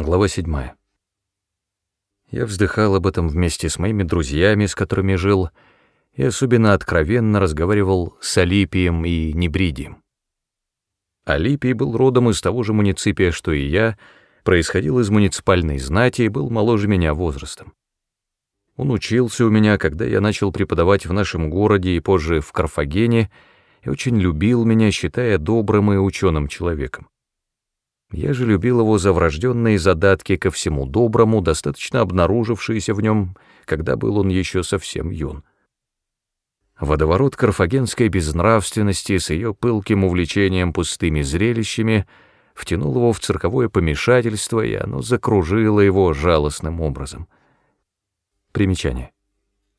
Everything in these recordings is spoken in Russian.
Глава 7. Я вздыхал об этом вместе с моими друзьями, с которыми жил, и особенно откровенно разговаривал с Алипием и Небридием. Алипий был родом из того же муниципия, что и я, происходил из муниципальной знати и был моложе меня возрастом. Он учился у меня, когда я начал преподавать в нашем городе и позже в Карфагене, и очень любил меня, считая добрым и ученым человеком. Я же любил его за врожденные задатки ко всему доброму, достаточно обнаружившиеся в нем, когда был он еще совсем юн. Водоворот карфагенской безнравственности с ее пылким увлечением пустыми зрелищами втянул его в цирковое помешательство, и оно закружило его жалостным образом. Примечание.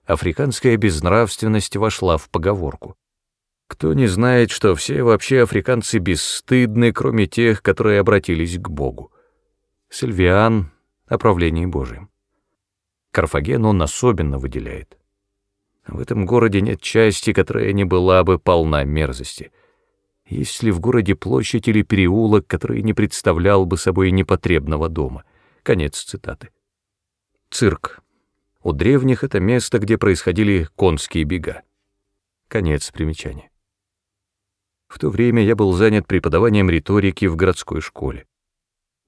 Африканская безнравственность вошла в поговорку. Кто не знает, что все вообще африканцы бесстыдны, кроме тех, которые обратились к Богу? Сильвиан о правлении. Карфаген он особенно выделяет. В этом городе нет части, которая не была бы полна мерзости. Есть ли в городе площадь или переулок, который не представлял бы собой непотребного дома? Конец цитаты. Цирк. У древних это место, где происходили конские бега. Конец примечания. В то время я был занят преподаванием риторики в городской школе.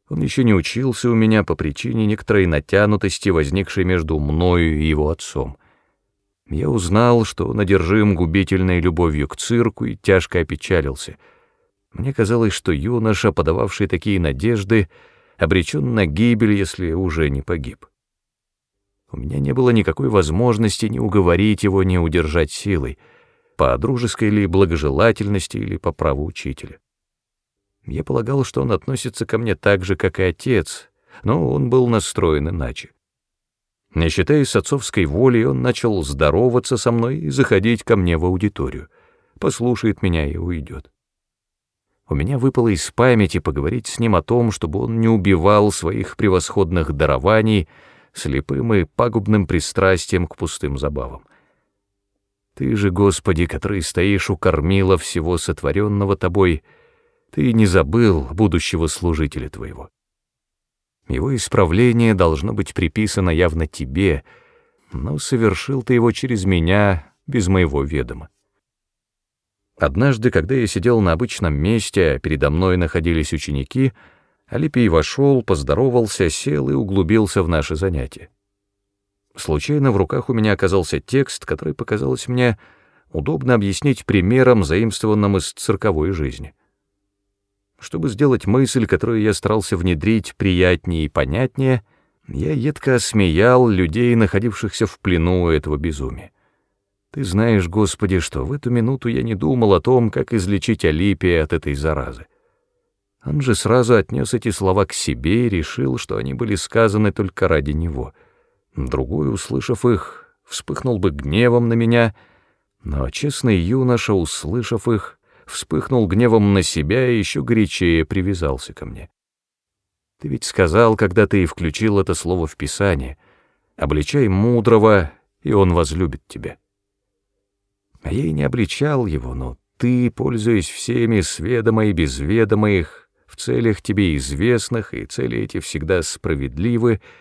Он еще не учился у меня по причине некоторой натянутости, возникшей между мною и его отцом. Я узнал, что он одержим губительной любовью к цирку и тяжко опечалился. Мне казалось, что юноша, подававший такие надежды, обречен на гибель, если уже не погиб. У меня не было никакой возможности ни уговорить его, ни удержать силой — по дружеской ли благожелательности или по праву учителя. Я полагал, что он относится ко мне так же, как и отец, но он был настроен иначе. Не считаясь отцовской волей, он начал здороваться со мной и заходить ко мне в аудиторию, послушает меня и уйдет. У меня выпало из памяти поговорить с ним о том, чтобы он не убивал своих превосходных дарований слепым и пагубным пристрастием к пустым забавам. Ты же, Господи, который стоишь у кормила всего сотворенного тобой, ты не забыл будущего служителя твоего. Его исправление должно быть приписано явно тебе, но совершил ты его через меня, без моего ведома. Однажды, когда я сидел на обычном месте, а передо мной находились ученики, Алипий вошел, поздоровался, сел и углубился в наше занятие. Случайно в руках у меня оказался текст, который показалось мне удобно объяснить примером, заимствованным из цирковой жизни. Чтобы сделать мысль, которую я старался внедрить приятнее и понятнее, я едко осмеял людей, находившихся в плену этого безумия. Ты знаешь, Господи, что в эту минуту я не думал о том, как излечить Алипия от этой заразы. Он же сразу отнес эти слова к себе и решил, что они были сказаны только ради него — Другой, услышав их, вспыхнул бы гневом на меня, но честный юноша, услышав их, вспыхнул гневом на себя и еще горячее привязался ко мне. Ты ведь сказал, когда ты включил это слово в Писание, «Обличай мудрого, и он возлюбит тебя». А я и не обличал его, но ты, пользуясь всеми сведомо и безведомо их, в целях тебе известных, и цели эти всегда справедливы, —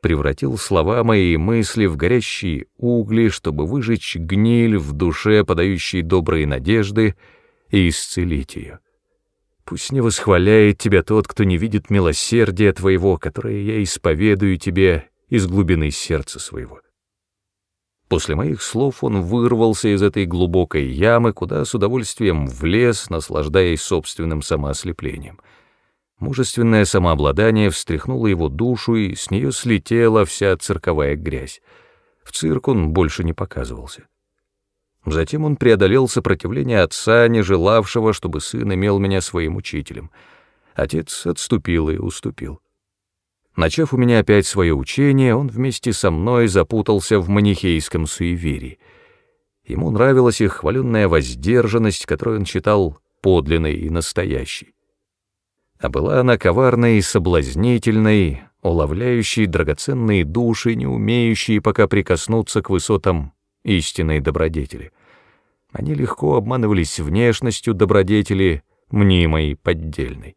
превратил слова мои и мысли в горящие угли, чтобы выжечь гниль в душе, подающей добрые надежды, и исцелить ее. Пусть не восхваляет тебя тот, кто не видит милосердия твоего, которое я исповедую тебе из глубины сердца своего. После моих слов он вырвался из этой глубокой ямы, куда с удовольствием влез, наслаждаясь собственным самоослеплением — Мужественное самообладание встряхнуло его душу, и с нее слетела вся цирковая грязь. В цирк он больше не показывался. Затем он преодолел сопротивление отца, не желавшего, чтобы сын имел меня своим учителем. Отец отступил и уступил. Начав у меня опять свое учение, он вместе со мной запутался в манихейском суеверии. Ему нравилась их хваленная воздержанность, которую он считал подлинной и настоящей а была она коварной соблазнительной, уловляющей драгоценные души, не умеющие пока прикоснуться к высотам истинной добродетели. Они легко обманывались внешностью добродетели, мнимой, поддельной.